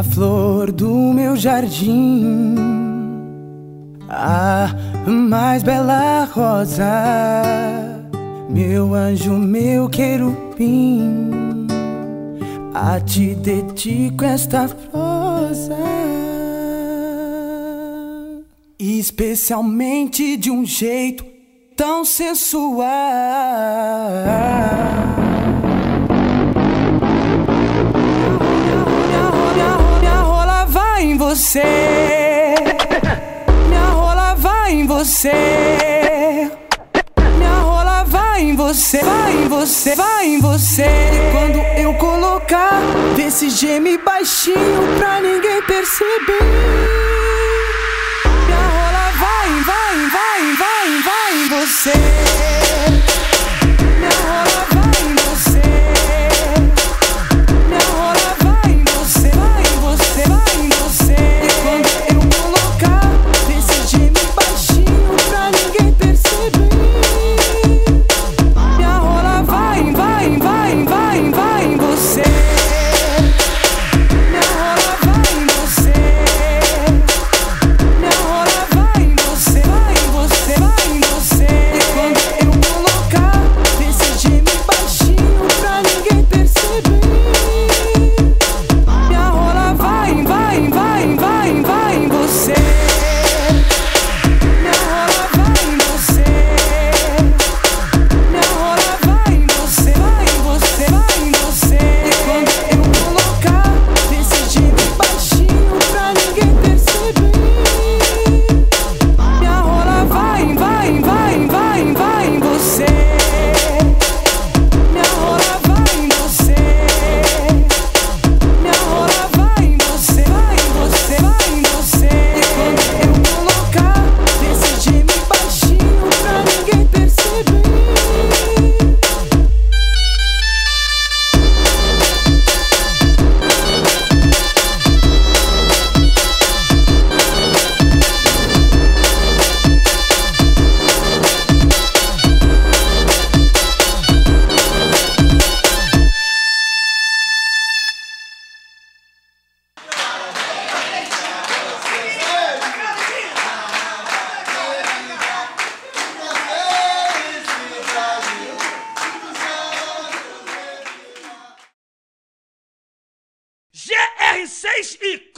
A flor do meu jardim, a mais bela rosa, meu anjo, meu querubim, a ti dedico esta rosa especialmente de um jeito tão sensual. Minha, rola vai em você. Minha rola vai em você. Minha rola vai em você. Vai em você, vai em você. E quando eu colocar, desse geme baixinho pra ninguém perceber. say R6I,